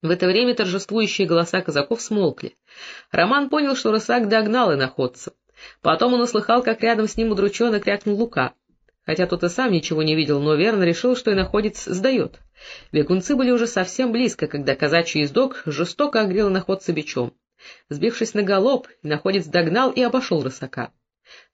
В это время торжествующие голоса казаков смолкли. Роман понял, что рысак догнал и находца. Потом он услыхал, как рядом с ним удрученно крякнул Лука. Хотя тот и сам ничего не видел, но верно решил, что и находец сдает. Бегунцы были уже совсем близко, когда казачий издок жестоко огрел находца бичом. Сбившись на галоп, находец догнал и обошел рысака.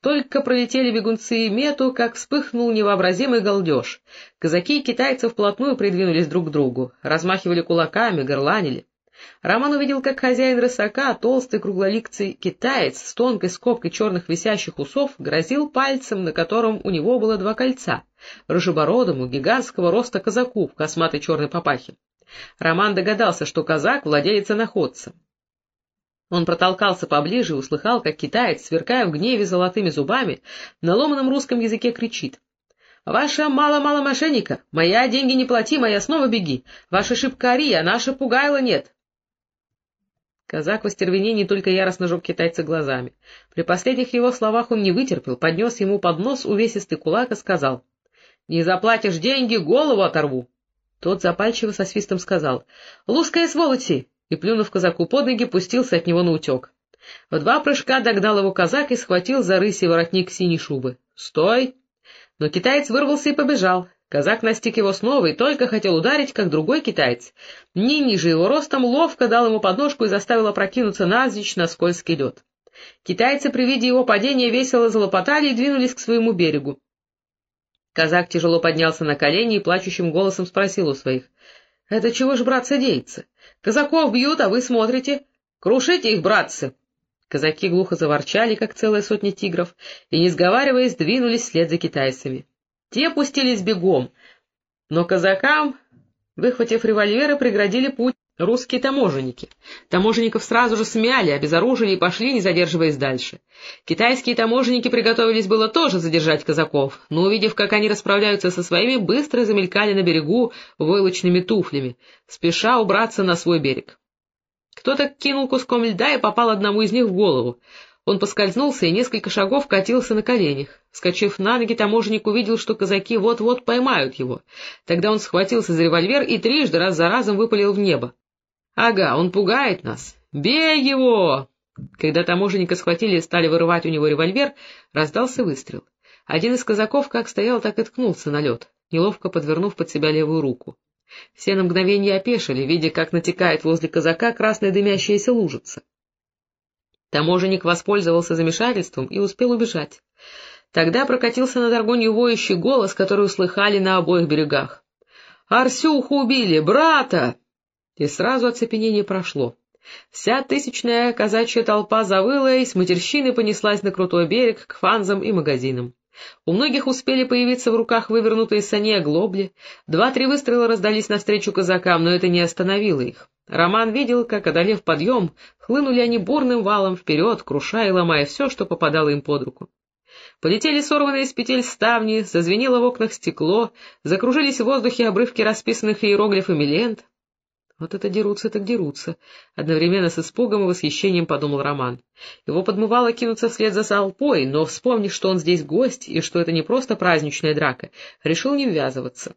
Только пролетели бегунцы и мету, как вспыхнул невообразимый галдеж. Казаки и китайцы вплотную придвинулись друг к другу, размахивали кулаками, горланили. Роман увидел, как хозяин рысака, толстый круглоликцый китаец с тонкой скобкой черных висящих усов, грозил пальцем, на котором у него было два кольца, рыжебородому, гигантского роста казаку в косматой черной папахе. Роман догадался, что казак — владелец находца. Он протолкался поближе и услыхал, как китаец, сверкая в гневе золотыми зубами, на ломаном русском языке кричит. — Ваша мало-мало мошенника! Моя деньги не плати, моя снова беги! Ваша шибка ори, а наша пугайла нет! Казак в остервенении только яростно жег китайца глазами. При последних его словах он не вытерпел, поднес ему под нос увесистый кулак и сказал. — Не заплатишь деньги, голову оторву! Тот запальчиво со свистом сказал. — Луская сволочи! И, плюнув казаку под ноги, пустился от него на утек. В два прыжка догнал его казак и схватил за рыси воротник синей шубы. «Стой!» Но китаец вырвался и побежал. Казак настиг его снова и только хотел ударить, как другой китаец. Не ниже его ростом ловко дал ему подножку и заставил опрокинуться навзничь на скользкий лед. Китайцы при виде его падения весело залопотали и двинулись к своему берегу. Казак тяжело поднялся на колени и плачущим голосом спросил у своих. — Это чего ж, братцы, деется? Казаков бьют, а вы смотрите. Крушите их, братцы! Казаки глухо заворчали, как целая сотня тигров, и, не сговариваясь, двинулись вслед за китайцами. Те пустились бегом, но казакам, выхватив револьверы, преградили путь русские таможенники. Таможенников сразу же смяли, обезоружили и пошли, не задерживаясь дальше. Китайские таможенники приготовились было тоже задержать казаков, но, увидев, как они расправляются со своими, быстро замелькали на берегу войлочными туфлями, спеша убраться на свой берег. Кто-то кинул куском льда и попал одному из них в голову. Он поскользнулся и несколько шагов катился на коленях. Вскочив на ноги, таможенник увидел, что казаки вот-вот поймают его. Тогда он схватился за револьвер и трижды раз за разом выпалил в небо. — Ага, он пугает нас. Бей его! Когда таможенника схватили и стали вырывать у него револьвер, раздался выстрел. Один из казаков как стоял, так и ткнулся на лед, неловко подвернув под себя левую руку. Все на мгновение опешили, видя, как натекает возле казака красная дымящаяся лужица. Таможенник воспользовался замешательством и успел убежать. Тогда прокатился над Аргонью воющий голос, который услыхали на обоих берегах. — Арсюху убили! Брата! И сразу оцепенение прошло. Вся тысячная казачья толпа завыла и с матерщины понеслась на крутой берег к фанзам и магазинам. У многих успели появиться в руках вывернутые сани оглобли, два-три выстрела раздались навстречу казакам, но это не остановило их. Роман видел, как, одолев подъем, хлынули они бурным валом вперед, крушая и ломая все, что попадало им под руку. Полетели сорванные с петель ставни, зазвенело в окнах стекло, закружились в воздухе обрывки расписанных иероглифами лент. Вот это дерутся так дерутся, — одновременно с испугом и восхищением подумал Роман. Его подмывало кинуться вслед за толпой, но, вспомнив, что он здесь гость и что это не просто праздничная драка, решил не ввязываться.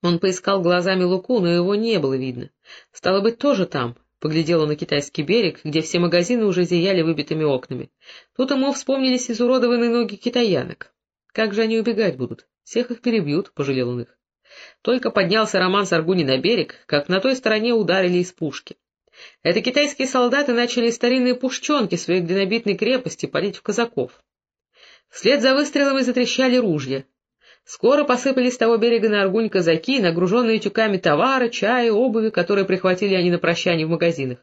Он поискал глазами Луку, но его не было видно. Стало быть, тоже там. Поглядел он на китайский берег, где все магазины уже зияли выбитыми окнами. Тут ему вспомнились изуродованные ноги китаянок. Как же они убегать будут? Всех их перебьют, — пожалел он их. Только поднялся Роман Саргуни на берег, как на той стороне ударили из пушки. Это китайские солдаты начали старинные пушченки своей глинобитной крепости палить в казаков. Вслед за выстрелами затрещали ружья. Скоро посыпались с того берега на Аргунь казаки, нагруженные тюками товара, чая, обуви, которые прихватили они на прощание в магазинах.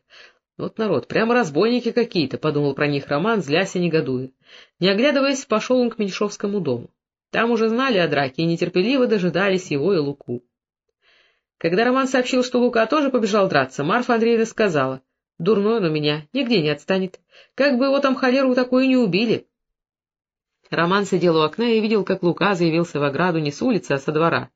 Вот народ, прямо разбойники какие-то, — подумал про них Роман, злясь и негодуя. Не оглядываясь, пошел он к Меньшовскому дому. Там уже знали о драке и нетерпеливо дожидались его и Луку. Когда Роман сообщил, что Лука тоже побежал драться, Марфа Андреевна сказала, — Дурной он у меня, нигде не отстанет. Как бы его там холеру такую не убили. Роман сидел у окна и видел, как Лука заявился в ограду не с улицы, а со двора.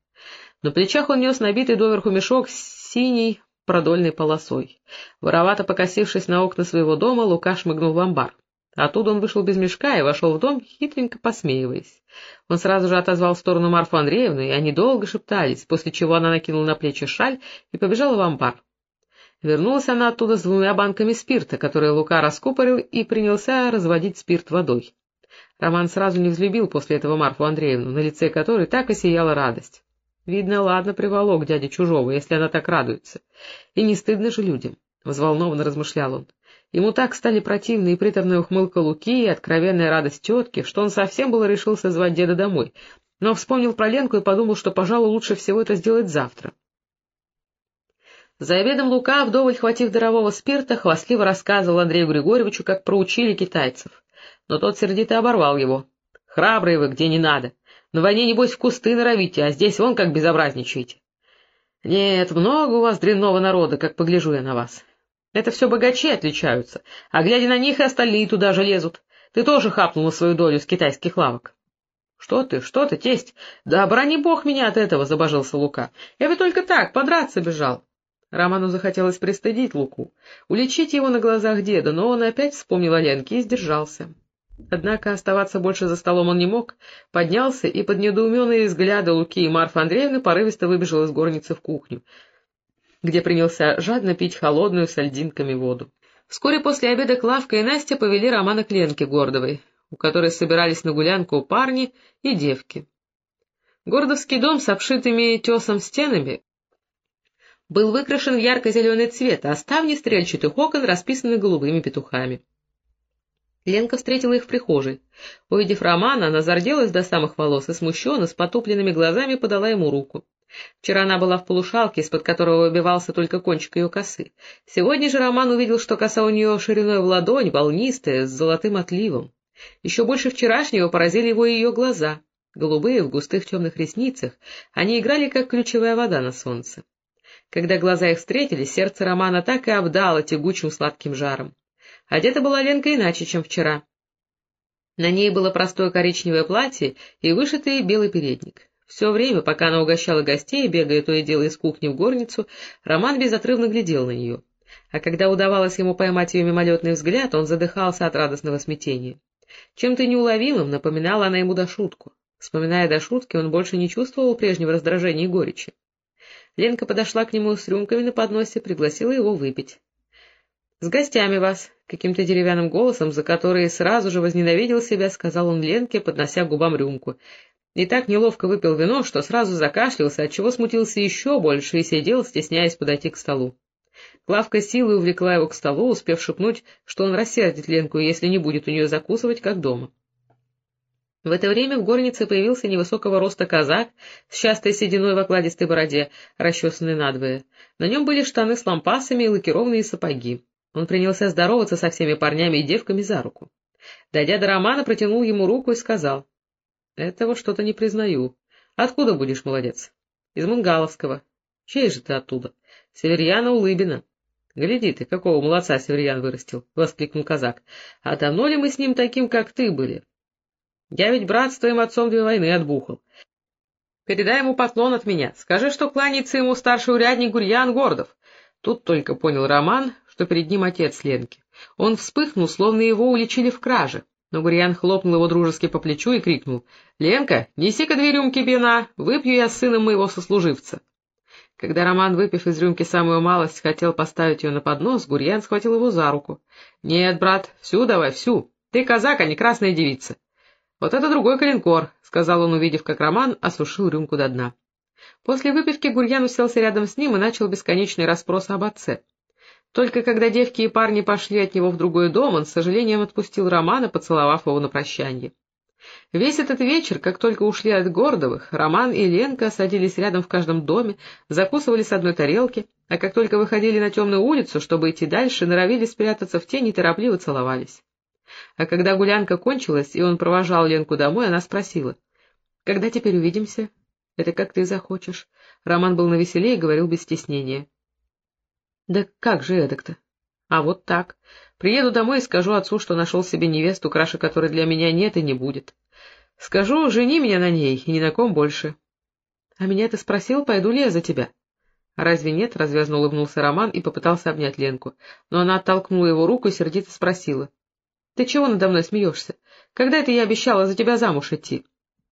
На плечах он нес набитый доверху мешок с синей продольной полосой. Воровато покосившись на окна своего дома, Лука шмыгнул в амбар. Оттуда он вышел без мешка и вошел в дом, хитренько посмеиваясь. Он сразу же отозвал в сторону Марфу Андреевну, и они долго шептались, после чего она накинула на плечи шаль и побежала в амбар. Вернулась она оттуда с двумя банками спирта, которые Лука раскупорил и принялся разводить спирт водой. Роман сразу не взлюбил после этого Марфу Андреевну, на лице которой так и сияла радость. Видно, ладно приволок дядя чужого, если она так радуется. И не стыдно же людям, — взволнованно размышлял он. Ему так стали противны и приторная ухмылка Луки, и откровенная радость тетки, что он совсем было решился звать деда домой, но вспомнил про Ленку и подумал, что, пожалуй, лучше всего это сделать завтра. За обедом Лука, вдоволь хватив дарового спирта, хвастливо рассказывал Андрею Григорьевичу, как проучили китайцев. Но тот сердито оборвал его. — Храбрые вы, где не надо. На войне, небось, в кусты норовите, а здесь вон как безобразничаете. — Нет, много у вас дрянного народа, как погляжу я на вас. Это все богачи отличаются, а глядя на них и остальные туда же лезут. Ты тоже хапнула свою долю с китайских лавок. — Что ты, что ты, тесть? Да брони бог меня от этого, — забожился Лука. — Я ведь только так, подраться бежал. Роману захотелось пристыдить Луку, уличить его на глазах деда, но он опять вспомнил о Ленке и сдержался. Однако оставаться больше за столом он не мог, поднялся и под недоуменные взгляды Луки и Марфы Андреевны порывисто выбежал из горницы в кухню, где принялся жадно пить холодную с льдинками воду. Вскоре после обеда Клавка и Настя повели Романа к Ленке Гордовой, у которой собирались на гулянку парни и девки. Гордовский дом с обшитыми тесом стенами был выкрашен в ярко-зеленый цвет, а ставни стрельчатых окон расписаны голубыми петухами. Ленка встретила их в прихожей. Увидев Романа, она зарделась до самых волос и смущенно, с потупленными глазами подала ему руку. Вчера она была в полушалке, из-под которого выбивался только кончик ее косы. Сегодня же Роман увидел, что коса у нее шириной в ладонь, волнистая, с золотым отливом. Еще больше вчерашнего поразили его ее глаза. Голубые, в густых темных ресницах, они играли, как ключевая вода на солнце. Когда глаза их встретились, сердце Романа так и обдало тягучим сладким жаром. Одета была Ленка иначе, чем вчера. На ней было простое коричневое платье и вышитый белый передник. Все время, пока она угощала гостей, бегая то и дело из кухни в горницу, Роман безотрывно глядел на нее. А когда удавалось ему поймать ее мимолетный взгляд, он задыхался от радостного смятения. Чем-то неуловимым напоминала она ему до шутку. Вспоминая до шутки, он больше не чувствовал прежнего раздражения и горечи. Ленка подошла к нему с рюмками на подносе, пригласила его выпить. — С гостями вас! — каким-то деревянным голосом, за который сразу же возненавидел себя, сказал он Ленке, поднося губам рюмку. И так неловко выпил вино, что сразу закашлялся, отчего смутился еще больше и сидел, стесняясь подойти к столу. Клавка силой увлекла его к столу, успев шепнуть, что он рассердит Ленку, если не будет у нее закусывать, как дома. В это время в горнице появился невысокого роста казак с частой сединой в окладистой бороде, расчесанной надвое. На нем были штаны с лампасами и лакированные сапоги. Он принялся здороваться со всеми парнями и девками за руку. Дойдя до Романа, протянул ему руку и сказал. — Этого что-то не признаю. Откуда будешь, молодец? — Из Мунгаловского. — Чей же ты оттуда? — Северьяна Улыбина. — Гляди ты, какого молодца Северьян вырастил! — воскликнул казак. — А давно ли мы с ним таким, как ты, были? Я ведь брат с твоим отцом две войны отбухал. Передай ему поклон от меня. Скажи, что кланяется ему старший урядник Гурьян Гордов. Тут только понял Роман, что перед ним отец Ленки. Он вспыхнул, словно его уличили в краже. Но Гурьян хлопнул его дружески по плечу и крикнул. — Ленка, неси-ка две рюмки вина, выпью я с сыном моего сослуживца. Когда Роман, выпив из рюмки самую малость, хотел поставить ее на поднос, Гурьян схватил его за руку. — Нет, брат, всю давай, всю. Ты казак, а не красная девица. — Вот это другой коленкор, — сказал он, увидев, как Роман осушил рюмку до дна. После выпивки Гурьян уселся рядом с ним и начал бесконечный расспрос об отце. Только когда девки и парни пошли от него в другой дом, он с сожалением отпустил Романа, поцеловав его на прощанье. Весь этот вечер, как только ушли от Гордовых, Роман и Ленка садились рядом в каждом доме, закусывали с одной тарелки, а как только выходили на темную улицу, чтобы идти дальше, норовили спрятаться в тени и торопливо целовались. А когда гулянка кончилась, и он провожал Ленку домой, она спросила. — Когда теперь увидимся? — Это как ты захочешь. Роман был навеселее и говорил без стеснения. — Да как же эдак-то? — А вот так. Приеду домой и скажу отцу, что нашел себе невесту, краше которой для меня нет и не будет. Скажу, жени меня на ней, и ни на ком больше. — А меня ты спросил, пойду ли я за тебя? — Разве нет? — развязно улыбнулся Роман и попытался обнять Ленку. Но она оттолкнула его руку и сердито спросила. Ты чего надо мной смеешься? Когда это я обещала за тебя замуж идти?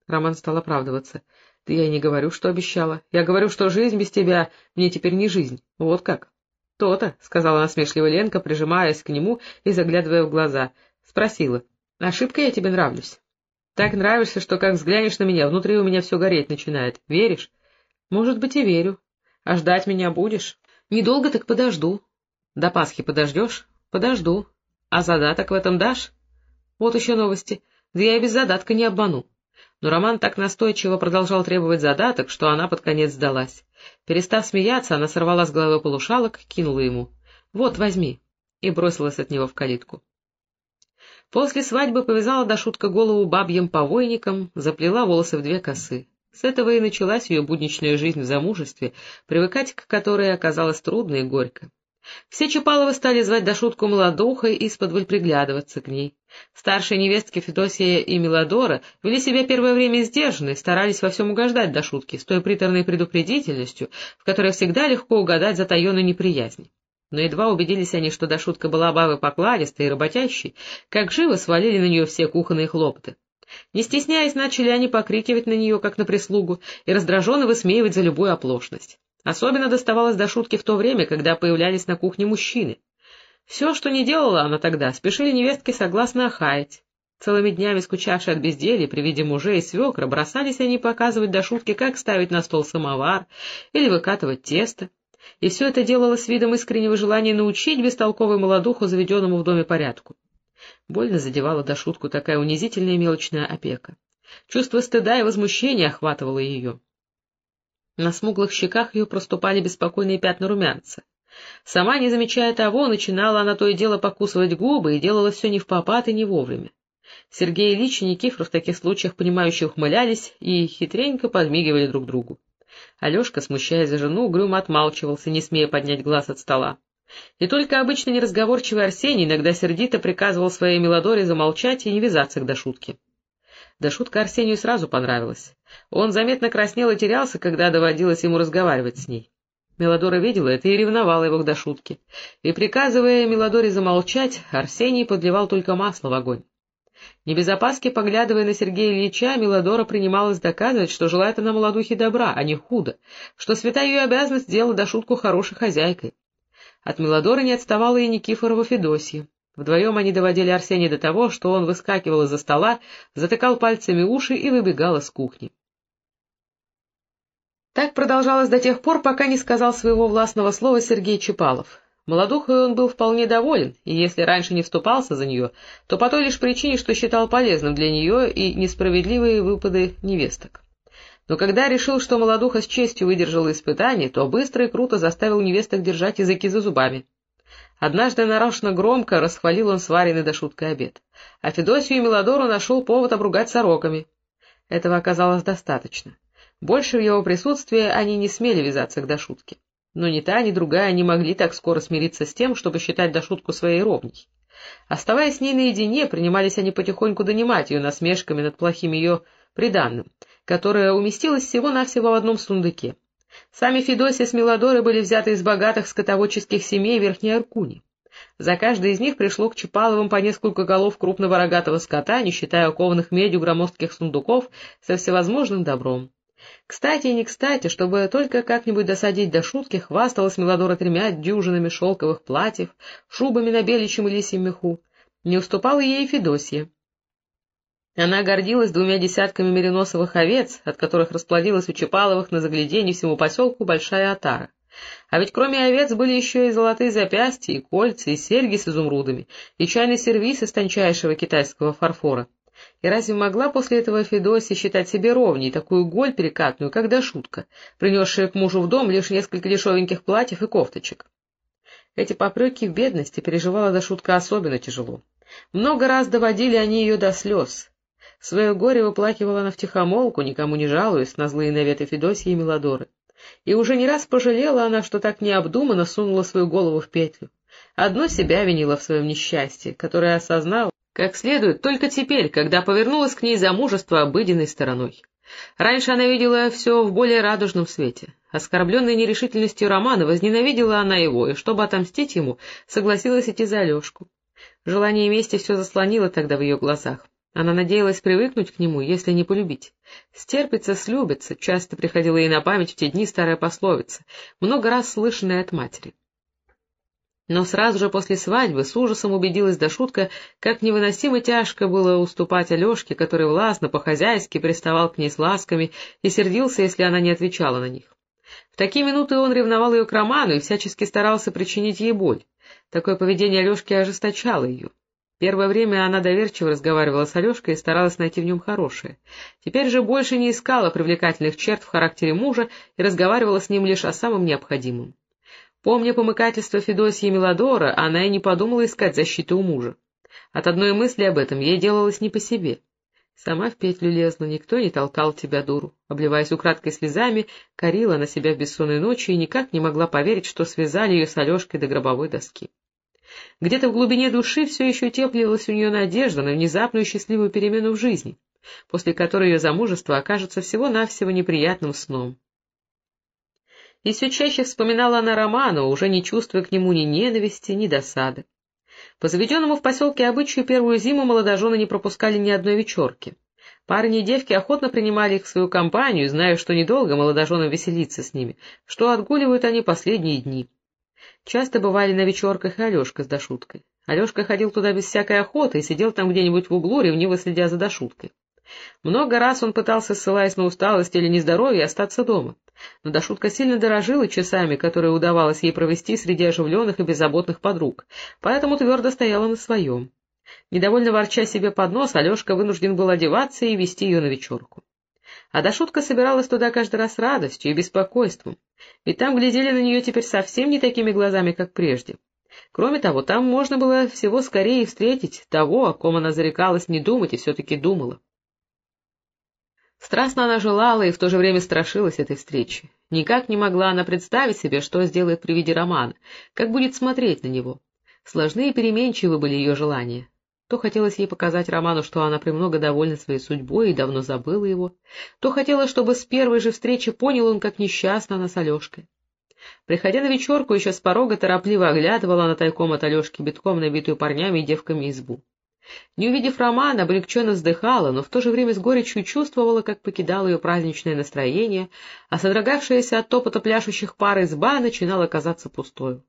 Роман стал оправдываться. — Да я и не говорю, что обещала. Я говорю, что жизнь без тебя мне теперь не жизнь. Вот как. — То-то, — сказала насмешливо Ленка, прижимаясь к нему и заглядывая в глаза. Спросила. — Ошибка я тебе нравлюсь? — Так нравишься, что как взглянешь на меня, внутри у меня все гореть начинает. Веришь? — Может быть, и верю. А ждать меня будешь? — Недолго так подожду. — До Пасхи подождешь? — Подожду. — А задаток в этом дашь? — Вот еще новости. Да я и без задатка не обману. Но Роман так настойчиво продолжал требовать задаток, что она под конец сдалась. Перестав смеяться, она сорвала с головы полушалок, кинула ему. — Вот, возьми, и бросилась от него в калитку. После свадьбы повязала до шутка голову бабьим повойником, заплела волосы в две косы. С этого и началась ее будничная жизнь в замужестве, привыкать к которой оказалось трудно и горько. Все Чапаловы стали звать до шутку молодухой и исподволь приглядываться к ней. Старшие невестки Федосия и Мелодора вели себя первое время сдержанно и старались во всем угождать до шутки, с той приторной предупредительностью, в которой всегда легко угадать затаенную неприязнь. Но едва убедились они, что до шутка была бабы покладистой и работящей, как живо свалили на нее все кухонные хлопоты. Не стесняясь, начали они покрикивать на нее, как на прислугу, и раздраженно высмеивать за любую оплошность. Особенно доставалось до шутки в то время, когда появлялись на кухне мужчины. Все, что не делала она тогда, спешили невестки согласно охаять. Целыми днями скучавшие от безделья при виде мужей и свекра, бросались они показывать до шутки, как ставить на стол самовар или выкатывать тесто. И все это делалось видом искреннего желания научить бестолковую молодуху, заведенному в доме порядку. Больно задевала до шутку такая унизительная мелочная опека. Чувство стыда и возмущения охватывало ее. На смуглых щеках ее проступали беспокойные пятна румянца. Сама, не замечая того, начинала она то и дело покусывать губы и делала все не в попад и не вовремя. Сергей Ильич и Никифор в таких случаях понимающе ухмылялись и хитренько подмигивали друг другу. Алешка, смущаясь за жену, угрюмо отмалчивался, не смея поднять глаз от стола. И только обычно неразговорчивый Арсений иногда сердито приказывал своей Мелодоре замолчать и не вязаться к дошутке. Да шутка Арсению сразу понравилась. Он заметно краснел и терялся, когда доводилось ему разговаривать с ней. Мелодора видела это и ревновала его к дошутке. И, приказывая Мелодоре замолчать, Арсений подливал только масло в огонь. Не без опаски, поглядывая на Сергея Ильича, Мелодора принималась доказывать, что желает она молодухе добра, а не худо, что святая ее обязанность сделать дошутку хорошей хозяйкой. От Мелодоры не отставала и Никифорова Федосья. Вдвоем они доводили Арсения до того, что он выскакивал из-за стола, затыкал пальцами уши и выбегал из кухни. Так продолжалось до тех пор, пока не сказал своего властного слова Сергей Чапалов. Молодухой он был вполне доволен, и если раньше не вступался за нее, то по той лишь причине, что считал полезным для нее и несправедливые выпады невесток. Но когда решил, что молодуха с честью выдержала испытание, то быстро и круто заставил невесток держать языки за зубами. Однажды нарочно громко расхвалил он сваренный до шутки обед, а Федосию и Мелодору нашел повод обругать сороками. Этого оказалось достаточно. Больше в его присутствии они не смели вязаться к дошутке. Но ни та, ни другая не могли так скоро смириться с тем, чтобы считать дошутку своей ровней. Оставаясь с ней наедине, принимались они потихоньку донимать ее насмешками над плохим ее приданным, которое уместилось всего-навсего в одном сундуке. Сами Федосия с Мелодорой были взяты из богатых скотоводческих семей Верхней Аркуни. За каждой из них пришло к Чапаловым по несколько голов крупного рогатого скота, не считая окованных медью громоздких сундуков со всевозможным добром. Кстати и не кстати, чтобы только как-нибудь досадить до шутки, хвасталась Мелодора тремя дюжинами шелковых платьев, шубами на беличьем и лисьем. Не уступала ей Федосия. Она гордилась двумя десятками мериносовых овец, от которых расплодилась у Чапаловых на загляденье всему поселку большая отара. А ведь кроме овец были еще и золотые запястья, и кольца, и серьги с изумрудами, и чайный сервиз из тончайшего китайского фарфора. И разве могла после этого Федосия считать себе ровней такую голь перекатную, когда шутка, принесшая к мужу в дом лишь несколько дешевеньких платьев и кофточек? Эти попреки в бедности переживала до шутка особенно тяжело. Много раз доводили они ее до слез, Свое горе выплакивала она втихомолку, никому не жалуясь на злые наветы Федосии и Мелодоры. И уже не раз пожалела она, что так необдуманно сунула свою голову в петлю. Одно себя винила в своем несчастье, которое осознала, как следует, только теперь, когда повернулась к ней замужество обыденной стороной. Раньше она видела все в более радужном свете. Оскорбленной нерешительностью Романа возненавидела она его, и, чтобы отомстить ему, согласилась идти за Алешку. Желание мести все заслонило тогда в ее глазах. Она надеялась привыкнуть к нему, если не полюбить. «Стерпится, слюбится», — часто приходила ей на память в те дни старая пословица, много раз слышанная от матери. Но сразу же после свадьбы с ужасом убедилась Дашутка, как невыносимо тяжко было уступать Алешке, который властно, по-хозяйски приставал к ней с ласками и сердился, если она не отвечала на них. В такие минуты он ревновал ее к Роману и всячески старался причинить ей боль. Такое поведение Алешки ожесточало ее. Первое время она доверчиво разговаривала с Алешкой и старалась найти в нем хорошее. Теперь же больше не искала привлекательных черт в характере мужа и разговаривала с ним лишь о самом необходимом. Помня помыкательство Федосьи Мелодора, она и не подумала искать защиты у мужа. От одной мысли об этом ей делалось не по себе. Сама в петлю лезла, никто не толкал тебя, дуру. Обливаясь украдкой слезами, корила на себя в бессонной ночи и никак не могла поверить, что связали ее с Алешкой до гробовой доски. Где-то в глубине души все еще теплилась у нее надежда на внезапную счастливую перемену в жизни, после которой ее замужество окажется всего-навсего неприятным сном и все чаще вспоминала она Романа, уже не чувствуя к нему ни ненависти, ни досады. По заведенному в поселке обычаю первую зиму молодожены не пропускали ни одной вечерки. Парни и девки охотно принимали их в свою компанию, зная, что недолго молодоженам веселиться с ними, что отгуливают они последние дни. Часто бывали на вечерках и Алешка с Дашуткой. Алешка ходил туда без всякой охоты и сидел там где-нибудь в углу, ревниво следя за Дашуткой. Много раз он пытался, ссылаясь на усталость или нездоровье, остаться дома но Дашутка сильно дорожила часами, которые удавалось ей провести среди оживленных и беззаботных подруг, поэтому твердо стояла на своем. Недовольно ворча себе под нос, Алешка вынужден был одеваться и вести ее на вечерку. А Дашутка собиралась туда каждый раз с радостью и беспокойством, ведь там глядели на нее теперь совсем не такими глазами, как прежде. Кроме того, там можно было всего скорее встретить того, о ком она зарекалась не думать и все-таки думала. Страстно она желала и в то же время страшилась этой встречи. Никак не могла она представить себе, что сделает при виде романа, как будет смотреть на него. Сложные и переменчивы были ее желания. То хотелось ей показать Роману, что она премного довольна своей судьбой и давно забыла его, то хотела, чтобы с первой же встречи понял он, как несчастна она с Алешкой. Приходя на вечерку, еще с порога торопливо оглядывала она тайком от Алешки битком набитую парнями и девками избу. Не увидев Романа, облегченно вздыхала, но в то же время с горечью чувствовала, как покидало ее праздничное настроение, а содрогавшаяся от топота пляшущих пар изба начинала казаться пустою.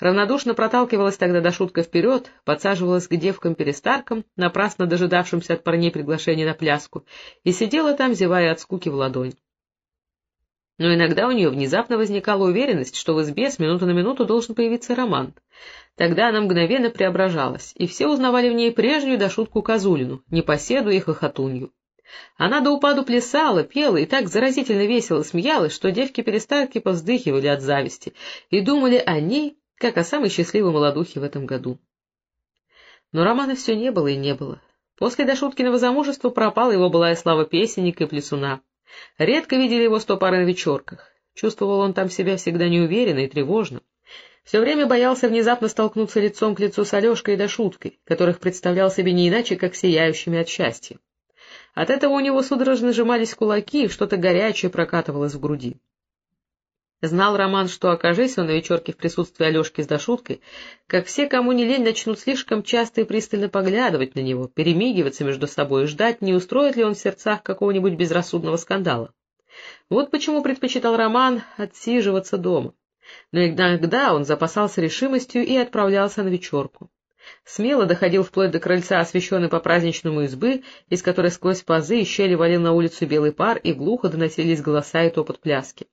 Равнодушно проталкивалась тогда до шутка вперед, подсаживалась к девкам-перестаркам, напрасно дожидавшимся от парней приглашения на пляску, и сидела там, зевая от скуки в ладонь. Но иногда у нее внезапно возникала уверенность, что в избе с минуты на минуту должен появиться Роман. Тогда она мгновенно преображалась, и все узнавали в ней прежнюю до шутку Козулину, непоседу и хохотунью. Она до упаду плясала, пела и так заразительно весело смеялась, что девки-перестарки повздыхивали от зависти и думали о ней, как о самой счастливой молодухе в этом году. Но Романа все не было и не было. После Дошуткиного замужества пропала его былая слава песенника и плясуна. Редко видели его сто пары на вечерках. Чувствовал он там себя всегда неуверенно и тревожно. Все время боялся внезапно столкнуться лицом к лицу с Алешкой и Дашуткой, которых представлял себе не иначе, как сияющими от счастья. От этого у него судорожно сжимались кулаки, и что-то горячее прокатывалось в груди. Знал Роман, что, окажись он на вечерке в присутствии Алешки с Дашуткой, как все, кому не лень, начнут слишком часто и пристально поглядывать на него, перемигиваться между собой и ждать, не устроит ли он в сердцах какого-нибудь безрассудного скандала. Вот почему предпочитал Роман отсиживаться дома но иногда он запасался решимостью и отправлялся на вечерку. Смело доходил вплоть до крыльца, освещенной по праздничному избы, из которой сквозь пазы и щели валил на улицу белый пар, и глухо доносились голоса и топот пляски.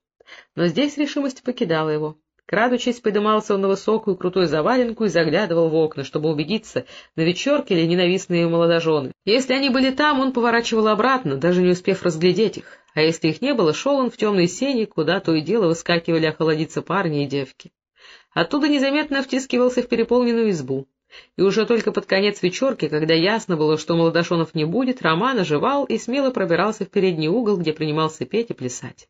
Но здесь решимость покидала его. Крадучись, подымался он на высокую крутой заваленку и заглядывал в окна, чтобы убедиться, на вечерке ли ненавистные молодожены. Если они были там, он поворачивал обратно, даже не успев разглядеть их а если их не было, шел он в темной сене, куда то и дело выскакивали охладиться парни и девки. Оттуда незаметно втискивался в переполненную избу. И уже только под конец вечерки, когда ясно было, что молодошонов не будет, Роман оживал и смело пробирался в передний угол, где принимался петь и плясать.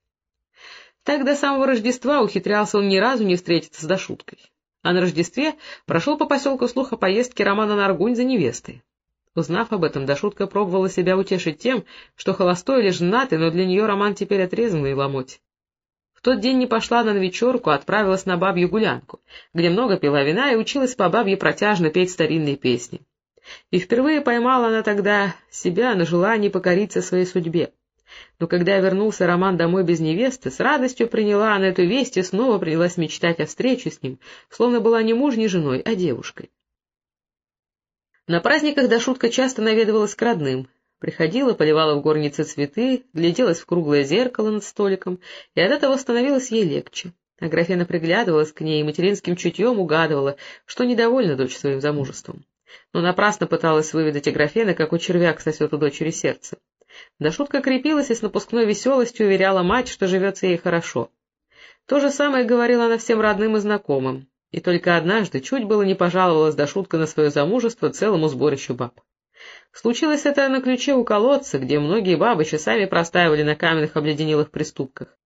Так до самого Рождества ухитрялся он ни разу не встретиться с Дашуткой. А на Рождестве прошел по поселку слух о поездке Романа на Аргунь за невестой. Узнав об этом, Дашутка пробовала себя утешить тем, что холостой или женатый, но для нее роман теперь отрезанный ломоть. В тот день не пошла она на вечерку, а отправилась на бабью гулянку, где много пила вина и училась по бабье протяжно петь старинные песни. И впервые поймала она тогда себя на желании покориться своей судьбе. Но когда вернулся Роман домой без невесты, с радостью приняла она эту весть и снова принялась мечтать о встрече с ним, словно была не мужней женой, а девушкой. На праздниках Дашутка часто наведывалась к родным, приходила, поливала в горнице цветы, гляделась в круглое зеркало над столиком, и от этого становилось ей легче. Аграфена приглядывалась к ней и материнским чутьем угадывала, что недовольна дочь своим замужеством. Но напрасно пыталась выведать Аграфена, какой червяк сосет у дочери сердце. Да шутка крепилась и с напускной веселостью уверяла мать, что живется ей хорошо. То же самое говорила она всем родным и знакомым, и только однажды чуть было не пожаловалась до шутка на свое замужество целому сборищу баб. Случилось это на ключе у колодца, где многие бабы часами простаивали на каменных обледенелых приступках.